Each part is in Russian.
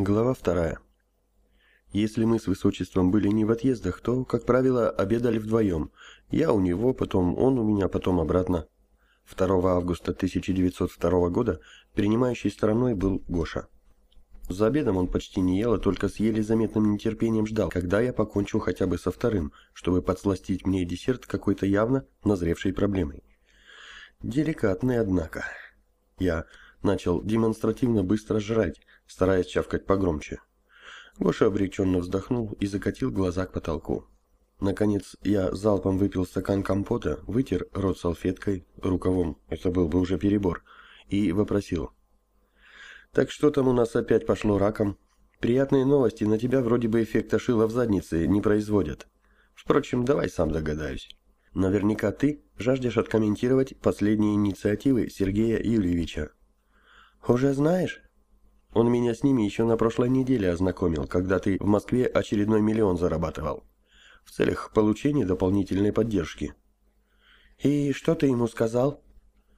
Глава вторая. Если мы с высочеством были не в отъездах, то, как правило, обедали вдвоем. Я у него, потом он у меня, потом обратно. 2 августа 1902 года принимающей стороной был Гоша. За обедом он почти не ел, а только с еле заметным нетерпением ждал, когда я покончу хотя бы со вторым, чтобы подсластить мне десерт какой-то явно назревшей проблемой. Деликатный, однако. Я начал демонстративно быстро жрать, стараясь чавкать погромче. Гоша обреченно вздохнул и закатил глаза к потолку. Наконец, я залпом выпил стакан компота, вытер рот салфеткой, рукавом, это был бы уже перебор, и вопросил. «Так что там у нас опять пошло раком? Приятные новости, на тебя вроде бы эффекта шила в заднице не производят. Впрочем, давай сам догадаюсь. Наверняка ты жаждешь откомментировать последние инициативы Сергея Юльевича. «Уже знаешь?» Он меня с ними еще на прошлой неделе ознакомил, когда ты в Москве очередной миллион зарабатывал. В целях получения дополнительной поддержки. И что ты ему сказал?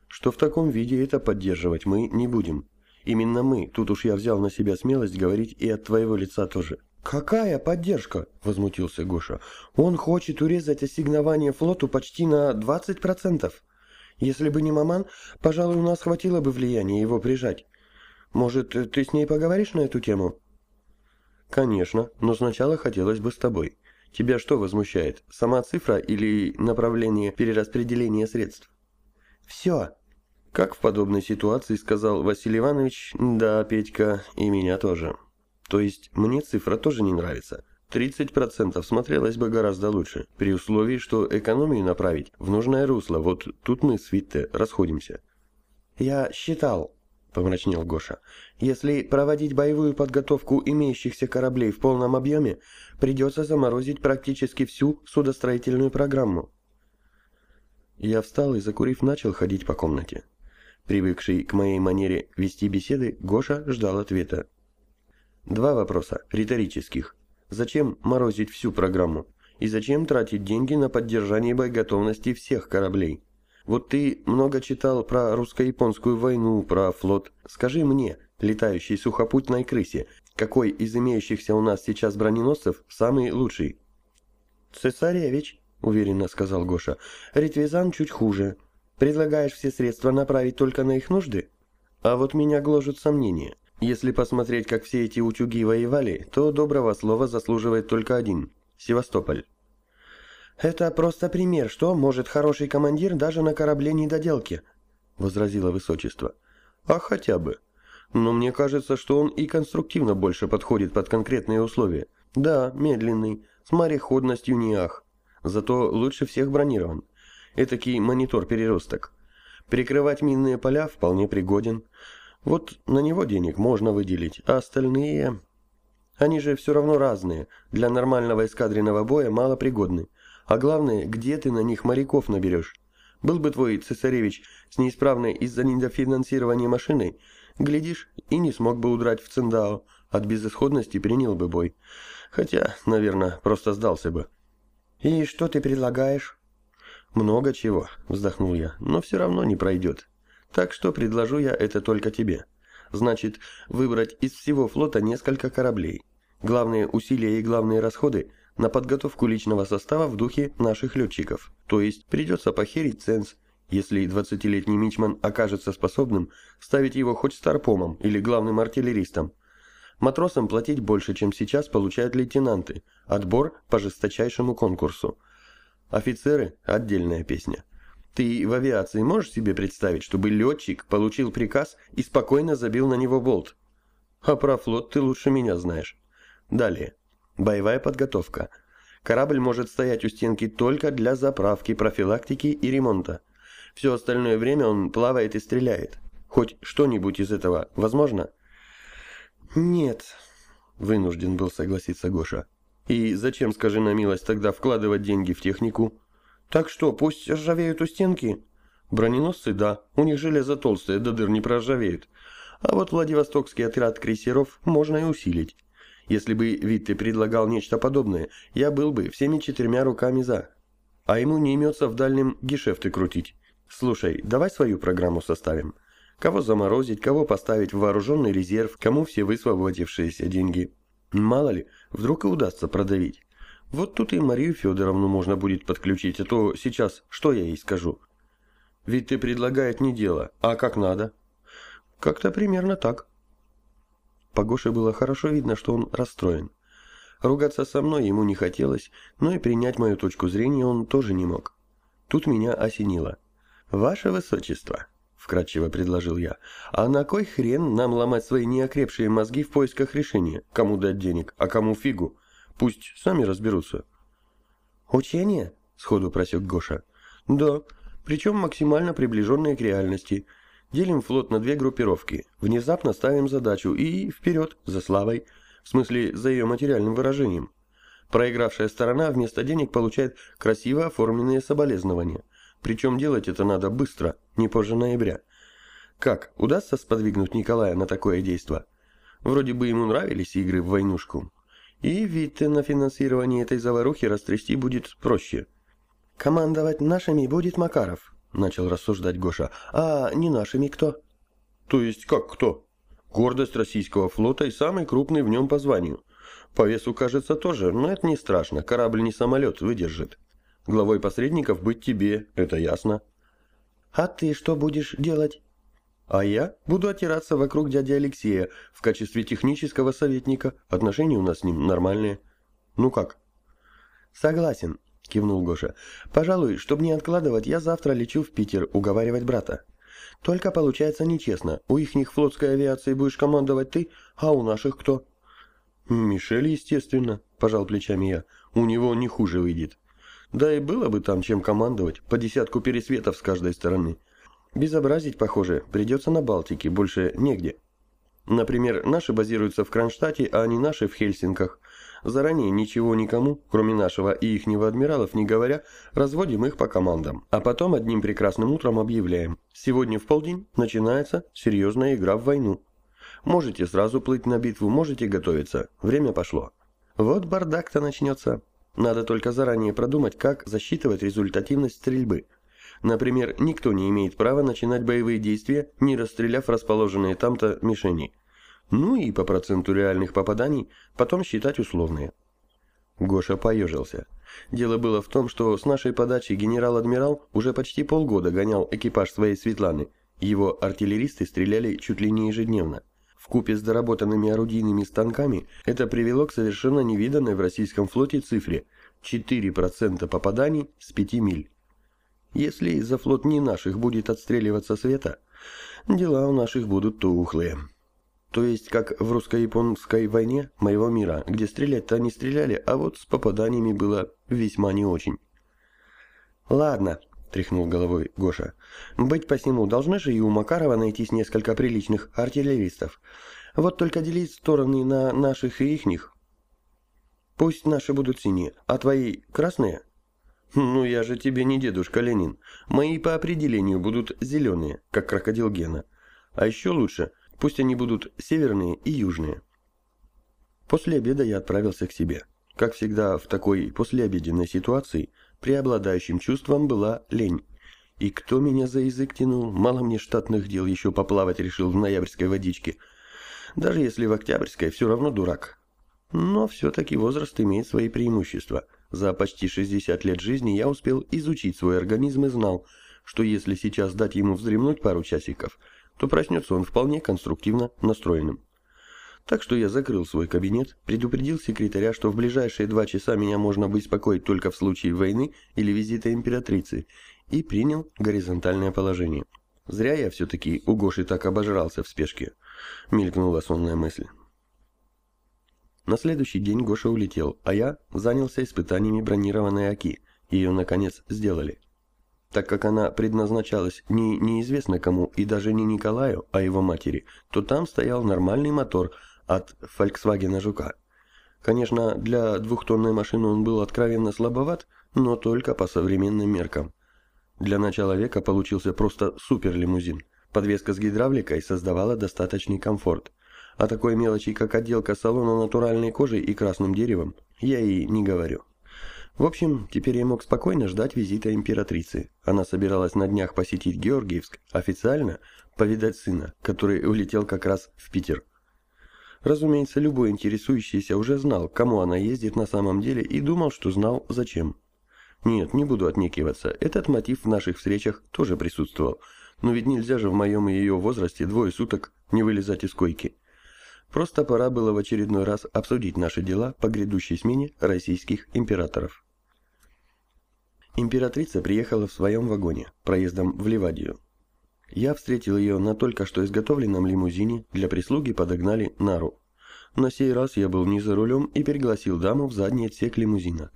Что в таком виде это поддерживать мы не будем. Именно мы, тут уж я взял на себя смелость говорить и от твоего лица тоже. «Какая поддержка?» – возмутился Гоша. «Он хочет урезать ассигнование флоту почти на 20%. Если бы не маман, пожалуй, у нас хватило бы влияния его прижать. Может, ты с ней поговоришь на эту тему?» «Конечно, но сначала хотелось бы с тобой. Тебя что возмущает, сама цифра или направление перераспределения средств?» «Все!» Как в подобной ситуации сказал Василий Иванович, «Да, Петька, и меня тоже». То есть мне цифра тоже не нравится. 30% смотрелось бы гораздо лучше, при условии, что экономию направить в нужное русло. Вот тут мы с Витте расходимся. «Я считал», — помрачнел Гоша, «если проводить боевую подготовку имеющихся кораблей в полном объеме, придется заморозить практически всю судостроительную программу». Я встал и, закурив, начал ходить по комнате. Привыкший к моей манере вести беседы, Гоша ждал ответа. Два вопроса, риторических. Зачем морозить всю программу? И зачем тратить деньги на поддержание боеготовности всех кораблей? Вот ты много читал про русско-японскую войну, про флот. Скажи мне, летающей сухопутной крысе, какой из имеющихся у нас сейчас броненосцев самый лучший? «Цесаревич», — уверенно сказал Гоша, — «Ритвизан чуть хуже. Предлагаешь все средства направить только на их нужды? А вот меня гложут сомнения. Если посмотреть, как все эти утюги воевали, то доброго слова заслуживает только один – Севастополь. «Это просто пример, что может хороший командир даже на корабле недоделки», – возразило высочество. «А хотя бы. Но мне кажется, что он и конструктивно больше подходит под конкретные условия. Да, медленный, с мореходностью не ах. Зато лучше всех бронирован. Этакий монитор-переросток. Прикрывать минные поля вполне пригоден. Вот на него денег можно выделить, а остальные... Они же все равно разные, для нормального эскадренного боя мало пригодны. А главное, где ты на них моряков наберешь? Был бы твой цесаревич с неисправной из-за недофинансирования машиной, глядишь, и не смог бы удрать в Циндао, от безысходности принял бы бой. Хотя, наверное, просто сдался бы. «И что ты предлагаешь?» «Много чего», — вздохнул я, — «но все равно не пройдет. Так что предложу я это только тебе. Значит, выбрать из всего флота несколько кораблей. Главные усилия и главные расходы на подготовку личного состава в духе наших летчиков. То есть придется похерить ценз, если 20-летний мичман окажется способным ставить его хоть старпомом или главным артиллеристом. Матросам платить больше, чем сейчас получают лейтенанты. Отбор по жесточайшему конкурсу. Офицеры – отдельная песня. Ты в авиации можешь себе представить, чтобы летчик получил приказ и спокойно забил на него болт? А про флот ты лучше меня знаешь. Далее. Боевая подготовка. Корабль может стоять у стенки только для заправки, профилактики и ремонта. Все остальное время он плавает и стреляет. Хоть что-нибудь из этого возможно? Нет, вынужден был согласиться Гоша. И зачем, скажи на милость, тогда вкладывать деньги в технику? Так что, пусть ржавеют у стенки? Броненосцы, да, у них железо толстое, до дыр не проржавеют. А вот Владивостокский отряд крейсеров можно и усилить. Если бы Витте предлагал нечто подобное, я был бы всеми четырьмя руками за. А ему не имется в дальнем гешефты крутить. Слушай, давай свою программу составим. Кого заморозить, кого поставить в вооруженный резерв, кому все высвободившиеся деньги. Мало ли, вдруг и удастся продавить. Вот тут и Марию Федоровну можно будет подключить, а то сейчас что я ей скажу? Ведь ты предлагает не дело, а как надо. Как-то примерно так. По Гоше было хорошо видно, что он расстроен. Ругаться со мной ему не хотелось, но и принять мою точку зрения он тоже не мог. Тут меня осенило. «Ваше Высочество», — вкратчиво предложил я, — «а на кой хрен нам ломать свои неокрепшие мозги в поисках решения? Кому дать денег, а кому фигу? Пусть сами разберутся». «Учение?» — сходу просек Гоша. «Да, причем максимально приближенные к реальности. Делим флот на две группировки, внезапно ставим задачу и вперед, за славой, в смысле, за ее материальным выражением. Проигравшая сторона вместо денег получает красиво оформленные соболезнования. Причем делать это надо быстро, не позже ноября. Как, удастся сподвигнуть Николая на такое действо? Вроде бы ему нравились игры в войнушку. И вид на финансирование этой заварухи растрясти будет проще. «Командовать нашими будет Макаров», — начал рассуждать Гоша. «А не нашими кто?» «То есть как кто?» «Гордость российского флота и самый крупный в нем по званию. По весу, кажется, тоже, но это не страшно, корабль не самолет, выдержит. Главой посредников быть тебе, это ясно. А ты что будешь делать? А я буду отираться вокруг дяди Алексея в качестве технического советника. Отношения у нас с ним нормальные. Ну как? Согласен, кивнул Гоша. Пожалуй, чтобы не откладывать, я завтра лечу в Питер уговаривать брата. Только получается нечестно. У ихних флотской авиации будешь командовать ты, а у наших кто? «Мишель, естественно», – пожал плечами я. «У него не хуже выйдет. Да и было бы там чем командовать, по десятку пересветов с каждой стороны. Безобразить, похоже, придется на Балтике, больше негде. Например, наши базируются в Кронштадте, а не наши в Хельсинках. Заранее ничего никому, кроме нашего и ихнего адмиралов, не говоря, разводим их по командам. А потом одним прекрасным утром объявляем. Сегодня в полдень начинается серьезная игра в войну. Можете сразу плыть на битву, можете готовиться. Время пошло. Вот бардак-то начнется. Надо только заранее продумать, как засчитывать результативность стрельбы. Например, никто не имеет права начинать боевые действия, не расстреляв расположенные там-то мишени. Ну и по проценту реальных попаданий потом считать условные. Гоша поежился. Дело было в том, что с нашей подачи генерал-адмирал уже почти полгода гонял экипаж своей Светланы. Его артиллеристы стреляли чуть ли не ежедневно. В купе с доработанными орудийными станками это привело к совершенно невиданной в российском флоте цифре 4% попаданий с 5 миль. Если за флот не наших будет отстреливаться света, дела у наших будут тухлые. То есть, как в русско-японской войне моего мира, где стрелять-то не стреляли, а вот с попаданиями было весьма не очень. «Ладно», — тряхнул головой Гоша. «Быть посему, должны же и у Макарова найтись несколько приличных артиллеристов. Вот только делить стороны на наших и ихних. Пусть наши будут синие, а твои красные?» «Ну я же тебе не дедушка Ленин. Мои по определению будут зеленые, как крокодил Гена. А еще лучше, пусть они будут северные и южные». После обеда я отправился к себе. Как всегда в такой послеобеденной ситуации, преобладающим чувством была лень. И кто меня за язык тянул, мало мне штатных дел, еще поплавать решил в ноябрьской водичке. Даже если в октябрьской, все равно дурак. Но все-таки возраст имеет свои преимущества. За почти 60 лет жизни я успел изучить свой организм и знал, что если сейчас дать ему вздремнуть пару часиков, то проснется он вполне конструктивно настроенным. Так что я закрыл свой кабинет, предупредил секретаря, что в ближайшие два часа меня можно беспокоить только в случае войны или визита императрицы, и принял горизонтальное положение. Зря я все-таки у Гоши так обожрался в спешке, мелькнула сонная мысль. На следующий день Гоша улетел, а я занялся испытаниями бронированной Аки. Ее, наконец, сделали. Так как она предназначалась не неизвестно кому и даже не Николаю, а его матери, то там стоял нормальный мотор – от Volkswagen Жука. Конечно, для двухтонной машины он был откровенно слабоват, но только по современным меркам. Для начала века получился просто супер-лимузин. Подвеска с гидравликой создавала достаточный комфорт. О такой мелочи, как отделка салона натуральной кожей и красным деревом, я и не говорю. В общем, теперь я мог спокойно ждать визита императрицы. Она собиралась на днях посетить Георгиевск официально повидать сына, который улетел как раз в Питер. Разумеется, любой интересующийся уже знал, кому она ездит на самом деле и думал, что знал зачем. Нет, не буду отнекиваться, этот мотив в наших встречах тоже присутствовал, но ведь нельзя же в моем и ее возрасте двое суток не вылезать из койки. Просто пора было в очередной раз обсудить наши дела по грядущей смене российских императоров. Императрица приехала в своем вагоне, проездом в Ливадию. Я встретил ее на только что изготовленном лимузине, для прислуги подогнали нару. На сей раз я был не за рулем и пригласил даму в задний отсек лимузина.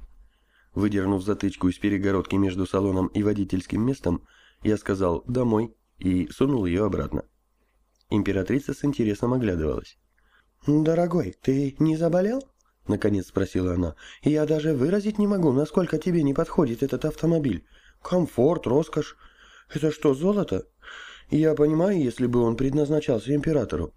Выдернув затычку из перегородки между салоном и водительским местом, я сказал «домой» и сунул ее обратно. Императрица с интересом оглядывалась. «Дорогой, ты не заболел?» — наконец спросила она. «Я даже выразить не могу, насколько тебе не подходит этот автомобиль. Комфорт, роскошь. Это что, золото? Я понимаю, если бы он предназначался императору».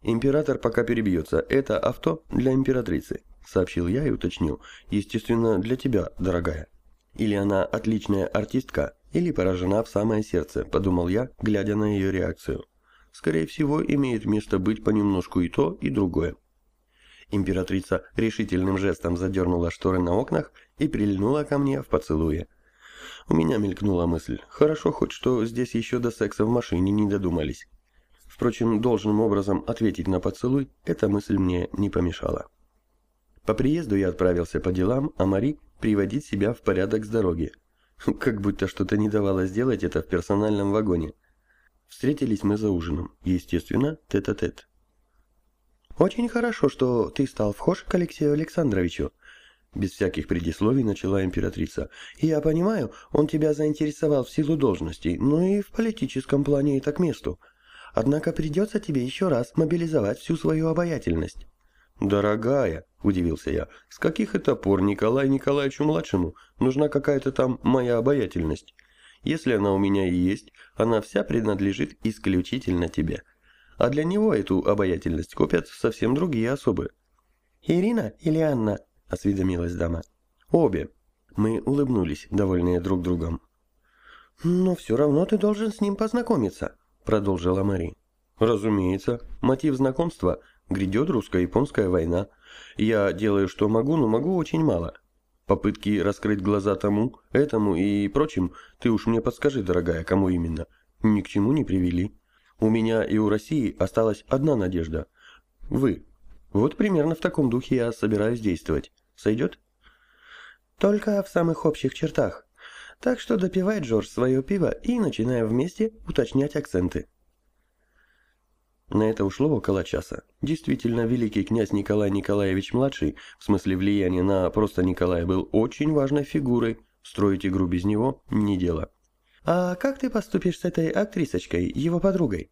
«Император пока перебьется. Это авто для императрицы», — сообщил я и уточнил. «Естественно, для тебя, дорогая». Или она отличная артистка, или поражена в самое сердце, подумал я, глядя на ее реакцию. Скорее всего, имеет место быть понемножку и то, и другое. Императрица решительным жестом задернула шторы на окнах и прильнула ко мне в поцелуе. У меня мелькнула мысль, хорошо хоть что здесь еще до секса в машине не додумались. Впрочем, должным образом ответить на поцелуй эта мысль мне не помешала. По приезду я отправился по делам, а Мари приводить себя в порядок с дороги. Как будто что-то не давало сделать это в персональном вагоне. Встретились мы за ужином, естественно, тет-а-тет. -тет. «Очень хорошо, что ты стал вхож к Алексею Александровичу», без всяких предисловий начала императрица. «Я понимаю, он тебя заинтересовал в силу должности, но и в политическом плане это к месту. Однако придется тебе еще раз мобилизовать всю свою обаятельность». «Дорогая», — удивился я, — «с каких это пор Николаю Николаевичу-младшему нужна какая-то там моя обаятельность? Если она у меня и есть, она вся принадлежит исключительно тебе» а для него эту обаятельность копят совсем другие особы. «Ирина или Анна?» – осведомилась дама. «Обе». Мы улыбнулись, довольные друг другом. «Но все равно ты должен с ним познакомиться», – продолжила Мари. «Разумеется. Мотив знакомства – грядет русско-японская война. Я делаю, что могу, но могу очень мало. Попытки раскрыть глаза тому, этому и прочим, ты уж мне подскажи, дорогая, кому именно, ни к чему не привели». У меня и у России осталась одна надежда. Вы. Вот примерно в таком духе я собираюсь действовать. Сойдет? Только в самых общих чертах. Так что допивай, Джордж, свое пиво и начинаем вместе уточнять акценты. На это ушло около часа. Действительно, великий князь Николай Николаевич-младший, в смысле влияния на просто Николая, был очень важной фигурой. Строить игру без него – не дело. «А как ты поступишь с этой актрисочкой, его подругой?»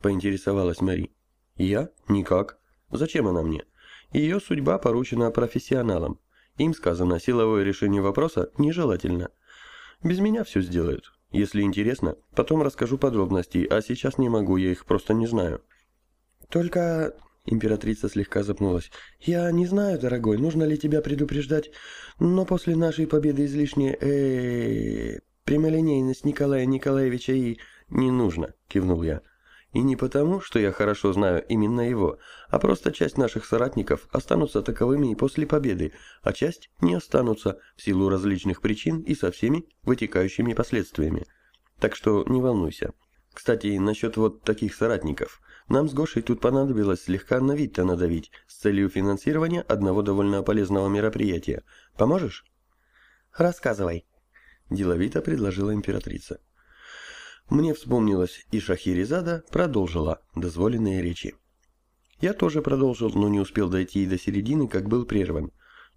Поинтересовалась Мари. «Я? Никак. Зачем она мне? Ее судьба поручена профессионалам. Им сказано, силовое решение вопроса нежелательно. Без меня все сделают. Если интересно, потом расскажу подробности, а сейчас не могу, я их просто не знаю». «Только...» Императрица слегка запнулась. «Я не знаю, дорогой, нужно ли тебя предупреждать, но после нашей победы излишне... э Прямолинейность Николая Николаевича и... «Не нужно», — кивнул я. «И не потому, что я хорошо знаю именно его, а просто часть наших соратников останутся таковыми и после победы, а часть не останутся в силу различных причин и со всеми вытекающими последствиями. Так что не волнуйся. Кстати, насчет вот таких соратников. Нам с Гошей тут понадобилось слегка на вид-то надавить с целью финансирования одного довольно полезного мероприятия. Поможешь?» «Рассказывай», деловито предложила императрица. Мне вспомнилось, и Шахерезада продолжила дозволенные речи. Я тоже продолжил, но не успел дойти и до середины, как был прерван.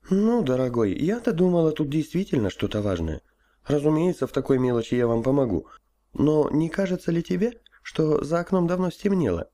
«Ну, дорогой, я-то думала, тут действительно что-то важное. Разумеется, в такой мелочи я вам помогу. Но не кажется ли тебе, что за окном давно стемнело?»